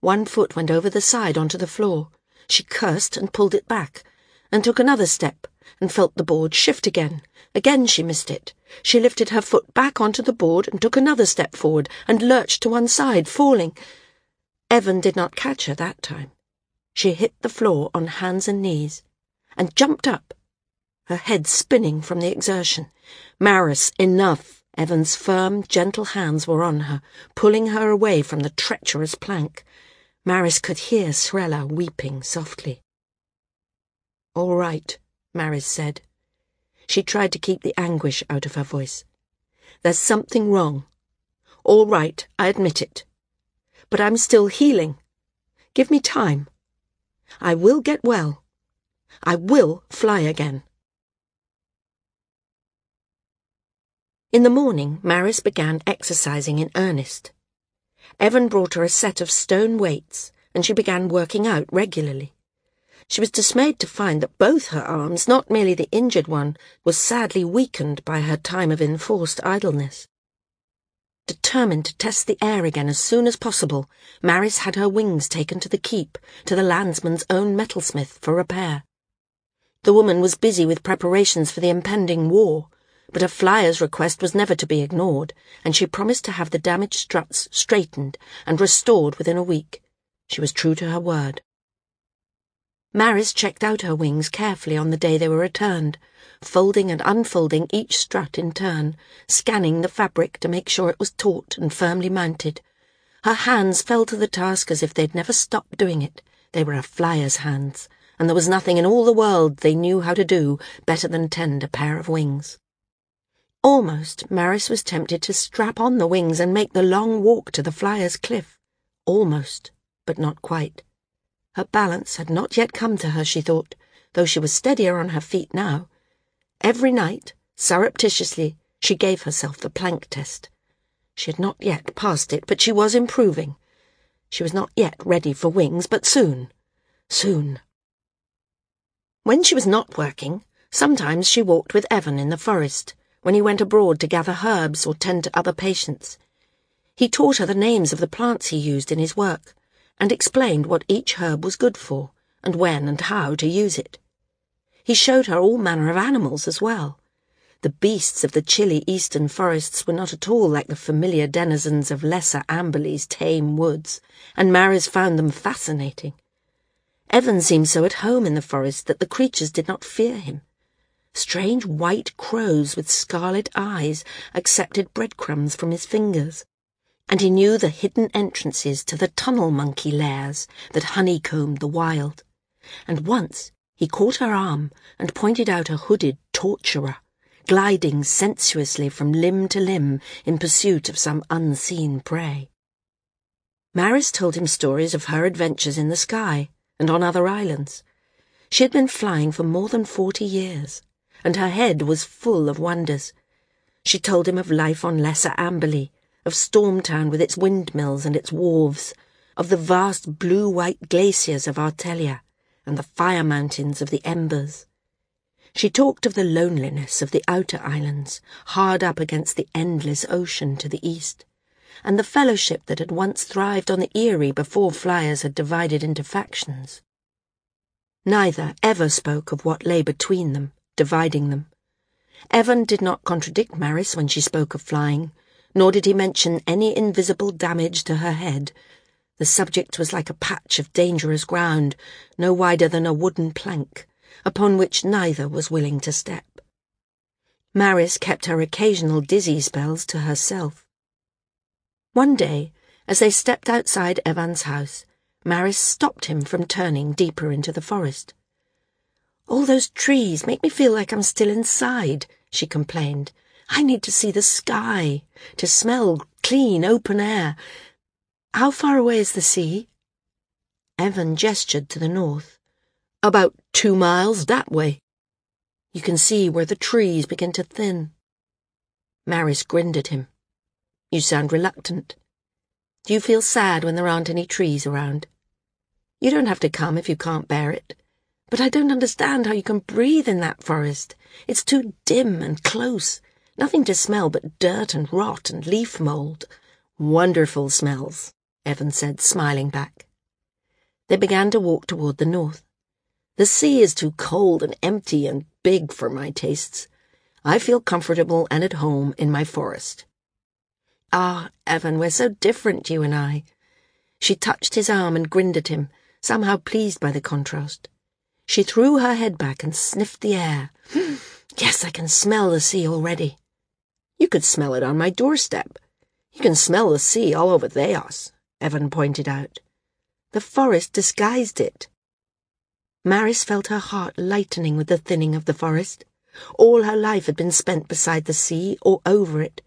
One foot went over the side onto the floor. She cursed and pulled it back, and took another step and felt the board shift again. Again she missed it. She lifted her foot back onto the board and took another step forward and lurched to one side, falling. Evan did not catch her that time. She hit the floor on hands and knees and jumped up, her head spinning from the exertion. Maris, enough! Evan's firm, gentle hands were on her, pulling her away from the treacherous plank. Maris could hear Srella weeping softly. All right, Maris said. She tried to keep the anguish out of her voice. There's something wrong. All right, I admit it. But I'm still healing. Give me time. I will get well. I will fly again. In the morning, Maris began exercising in earnest. Evan brought her a set of stone weights, and she began working out regularly. She was dismayed to find that both her arms, not merely the injured one, were sadly weakened by her time of enforced idleness. Determined to test the air again as soon as possible, Maris had her wings taken to the keep, to the landsman's own metalsmith, for repair. The woman was busy with preparations for the impending war, but a flyer's request was never to be ignored, and she promised to have the damaged struts straightened and restored within a week. She was true to her word. Maris checked out her wings carefully on the day they were returned, folding and unfolding each strut in turn, scanning the fabric to make sure it was taut and firmly mounted. Her hands fell to the task as if they'd never stopped doing it. They were a flyer's hands and there was nothing in all the world they knew how to do better than tend a pair of wings. Almost, Maris was tempted to strap on the wings and make the long walk to the flyer's cliff. Almost, but not quite. Her balance had not yet come to her, she thought, though she was steadier on her feet now. Every night, surreptitiously, she gave herself the plank test. She had not yet passed it, but she was improving. She was not yet ready for wings, but soon. Soon. When she was not working, sometimes she walked with Evan in the forest, when he went abroad to gather herbs or tend to other patients. He taught her the names of the plants he used in his work, and explained what each herb was good for, and when and how to use it. He showed her all manner of animals as well. The beasts of the chilly eastern forests were not at all like the familiar denizens of Lesser Amberly's tame woods, and Maris found them fascinating. Evan seemed so at home in the forest that the creatures did not fear him. Strange white crows with scarlet eyes accepted breadcrumbs from his fingers, and he knew the hidden entrances to the tunnel monkey lairs that honeycombed the wild. And once he caught her arm and pointed out a hooded torturer, gliding sensuously from limb to limb in pursuit of some unseen prey. Maris told him stories of her adventures in the sky and on other islands. She had been flying for more than forty years, and her head was full of wonders. She told him of life on Lesser Amberly, of Stormtown with its windmills and its wharves, of the vast blue-white glaciers of Artelia, and the fire mountains of the Embers. She talked of the loneliness of the outer islands, hard up against the endless ocean to the east and the fellowship that had once thrived on the Eyrie before flyers had divided into factions. Neither ever spoke of what lay between them, dividing them. Evan did not contradict Maris when she spoke of flying, nor did he mention any invisible damage to her head. The subject was like a patch of dangerous ground, no wider than a wooden plank, upon which neither was willing to step. Maris kept her occasional dizzy spells to herself. One day, as they stepped outside Evan's house, Maris stopped him from turning deeper into the forest. All those trees make me feel like I'm still inside, she complained. I need to see the sky, to smell clean open air. How far away is the sea? Evan gestured to the north. About two miles that way. You can see where the trees begin to thin. Maris grinned at him. You sound reluctant. Do you feel sad when there aren't any trees around? You don't have to come if you can't bear it. But I don't understand how you can breathe in that forest. It's too dim and close. Nothing to smell but dirt and rot and leaf mould. Wonderful smells, Evan said, smiling back. They began to walk toward the north. The sea is too cold and empty and big for my tastes. I feel comfortable and at home in my forest. Ah, Evan, we're so different, you and I. She touched his arm and grinned at him, somehow pleased by the contrast. She threw her head back and sniffed the air. Hmm. yes, I can smell the sea already. You could smell it on my doorstep. You can smell the sea all over Thayos, Evan pointed out. The forest disguised it. Maris felt her heart lightening with the thinning of the forest. All her life had been spent beside the sea or over it,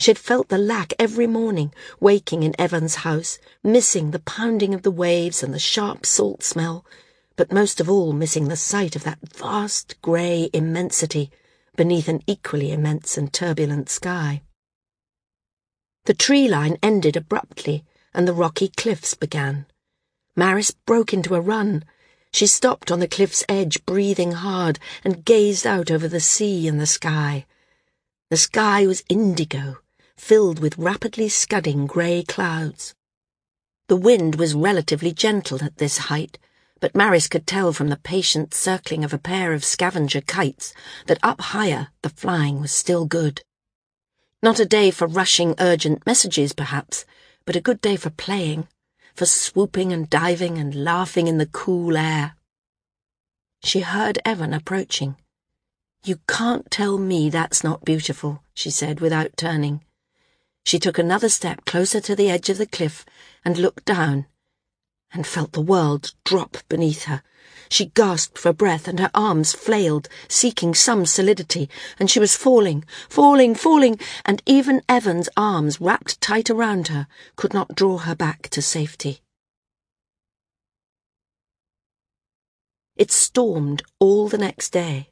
she had felt the lack every morning, waking in Evan's house, missing the pounding of the waves and the sharp salt smell, but most of all missing the sight of that vast grey immensity beneath an equally immense and turbulent sky. The tree line ended abruptly, and the rocky cliffs began. Maris broke into a run. She stopped on the cliff's edge, breathing hard, and gazed out over the sea and the sky. The sky was indigo, filled with rapidly scudding grey clouds. The wind was relatively gentle at this height, but Maris could tell from the patient circling of a pair of scavenger kites that up higher the flying was still good. Not a day for rushing urgent messages, perhaps, but a good day for playing, for swooping and diving and laughing in the cool air. She heard Evan approaching. You can't tell me that's not beautiful, she said without turning. She took another step closer to the edge of the cliff and looked down and felt the world drop beneath her. She gasped for breath and her arms flailed, seeking some solidity, and she was falling, falling, falling, and even Evan's arms, wrapped tight around her, could not draw her back to safety. It stormed all the next day.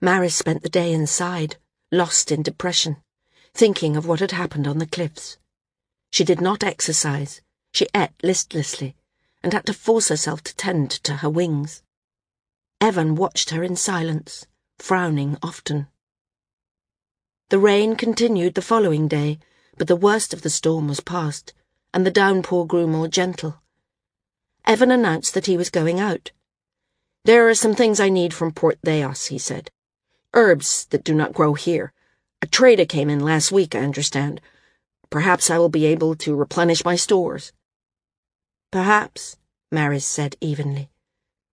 Maris spent the day inside, lost in depression thinking of what had happened on the cliffs. She did not exercise. She ate listlessly and had to force herself to tend to her wings. Evan watched her in silence, frowning often. The rain continued the following day, but the worst of the storm was past, and the downpour grew more gentle. Evan announced that he was going out. There are some things I need from Port Thayos, he said. Herbs that do not grow here, a trader came in last week, I understand. Perhaps I will be able to replenish my stores. Perhaps, Maris said evenly.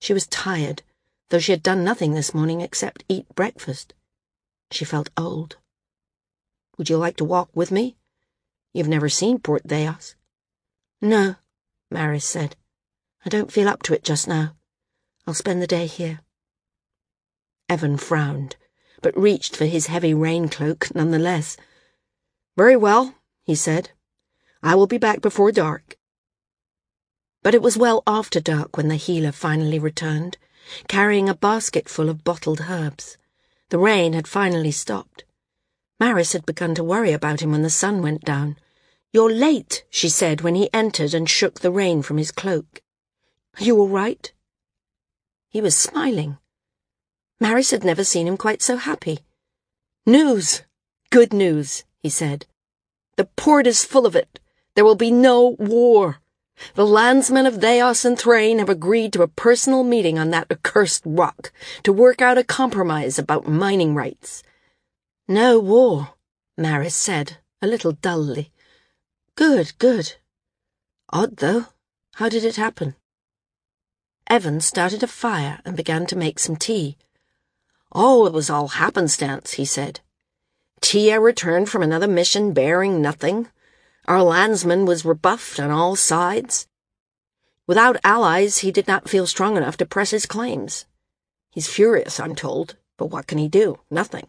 She was tired, though she had done nothing this morning except eat breakfast. She felt old. Would you like to walk with me? You've never seen Port Thayos. No, Maris said. I don't feel up to it just now. I'll spend the day here. Evan frowned but reached for his heavy rain cloak nonetheless. Very well, he said. I will be back before dark. But it was well after dark when the healer finally returned, carrying a basket full of bottled herbs. The rain had finally stopped. Maris had begun to worry about him when the sun went down. You're late, she said when he entered and shook the rain from his cloak. Are you all right? He was smiling. Maris had never seen him quite so happy. News! Good news, he said. The port is full of it. There will be no war. The landsmen of Thayos and Thrane have agreed to a personal meeting on that accursed rock to work out a compromise about mining rights. No war, Maris said, a little dully. Good, good. Odd, though. How did it happen? Evan started a fire and began to make some tea. Oh, it was all happenstance, he said. Tia returned from another mission bearing nothing. Our landsman was rebuffed on all sides. Without allies, he did not feel strong enough to press his claims. He's furious, I'm told, but what can he do? Nothing.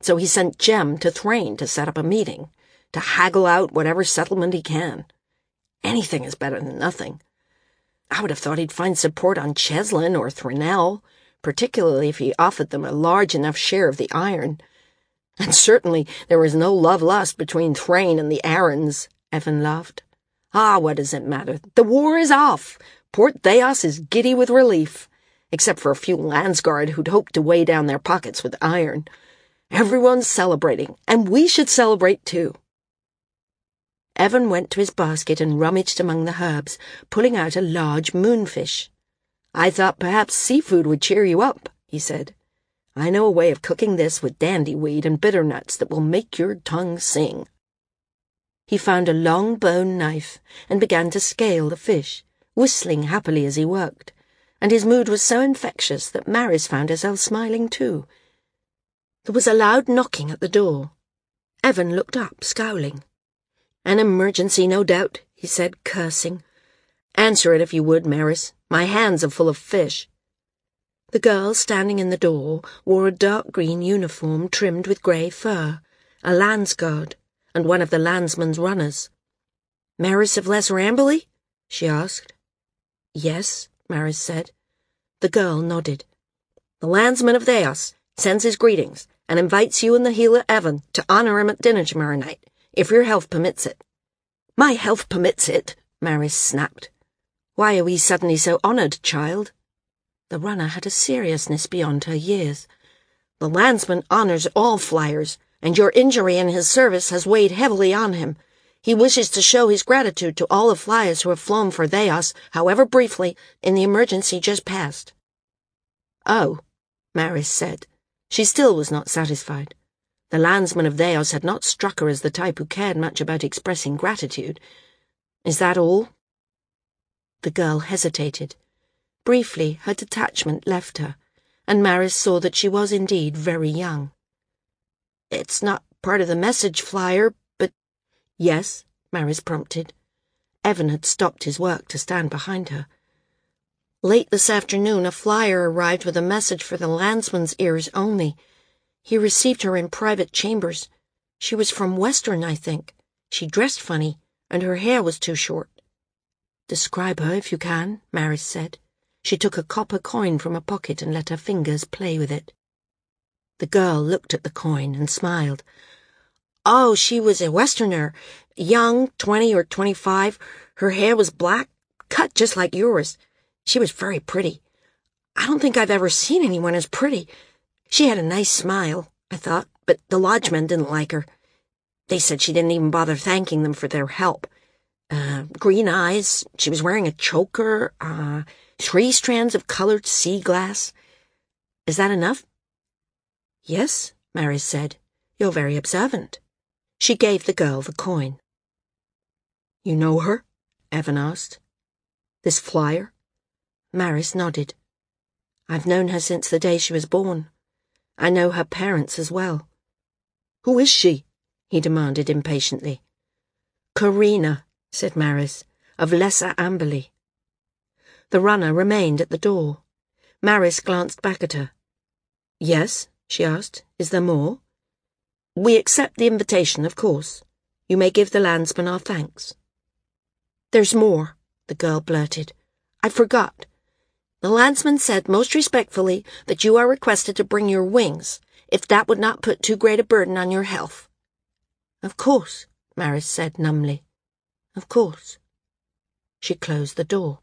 So he sent Jem to Thrane to set up a meeting, to haggle out whatever settlement he can. Anything is better than nothing. I would have thought he'd find support on Cheslin or Threnell, particularly if he offered them a large enough share of the iron. And certainly there was no love lust between Thrane and the Arryns, Evan laughed. Ah, what does it matter? The war is off. Port Thayos is giddy with relief, except for a few Landsguard who'd hoped to weigh down their pockets with iron. Everyone's celebrating, and we should celebrate too. Evan went to his basket and rummaged among the herbs, pulling out a large moonfish. I thought perhaps seafood would cheer you up, he said. I know a way of cooking this with dandyweed and bitternuts that will make your tongue sing. He found a long bone knife and began to scale the fish, whistling happily as he worked, and his mood was so infectious that Maris found herself smiling too. There was a loud knocking at the door. Evan looked up, scowling. An emergency, no doubt, he said, cursing. Answer it if you would, Maris. My hands are full of fish. The girl standing in the door wore a dark green uniform trimmed with grey fur, a landsguard, and one of the landsman's runners. Maris of Lesser Amberly? she asked. Yes, Maris said. The girl nodded. The landsman of Thayos sends his greetings and invites you and the healer Evan to honor him at dinner tomorrow night if your health permits it. My health permits it, Maris snapped. Why are we suddenly so honoured, child? The runner had a seriousness beyond her years. The landsman honours all flyers, and your injury in his service has weighed heavily on him. He wishes to show his gratitude to all the flyers who have flown for Thayos, however briefly, in the emergency just past. Oh, Maris said. She still was not satisfied. The landsman of Thayos had not struck her as the type who cared much about expressing gratitude. Is that all? The girl hesitated. Briefly, her detachment left her, and Maris saw that she was indeed very young. It's not part of the message flyer, but... Yes, Maris prompted. Evan had stopped his work to stand behind her. Late this afternoon, a flyer arrived with a message for the landsman's ears only. He received her in private chambers. She was from Western, I think. She dressed funny, and her hair was too short. Describe her if you can, Maris said. She took a copper coin from a pocket and let her fingers play with it. The girl looked at the coin and smiled. Oh, she was a Westerner, young, twenty or twenty-five. Her hair was black, cut just like yours. She was very pretty. I don't think I've ever seen anyone as pretty. She had a nice smile, I thought, but the lodgemen didn't like her. They said she didn't even bother thanking them for their help. Uh, green eyes, she was wearing a choker, uh, three strands of colored sea glass. Is that enough? Yes, Maris said. You're very observant. She gave the girl the coin. You know her? Evan asked. This flyer? Maris nodded. I've known her since the day she was born. I know her parents as well. Who is she? he demanded impatiently. Karina, said Maris, of Lesser Amberly. The runner remained at the door. Maris glanced back at her. Yes, she asked, is there more? We accept the invitation, of course. You may give the landsman our thanks. There's more, the girl blurted. I forgot. The landsman said most respectfully that you are requested to bring your wings, if that would not put too great a burden on your health. Of course, Maris said numbly. Of course. She closed the door.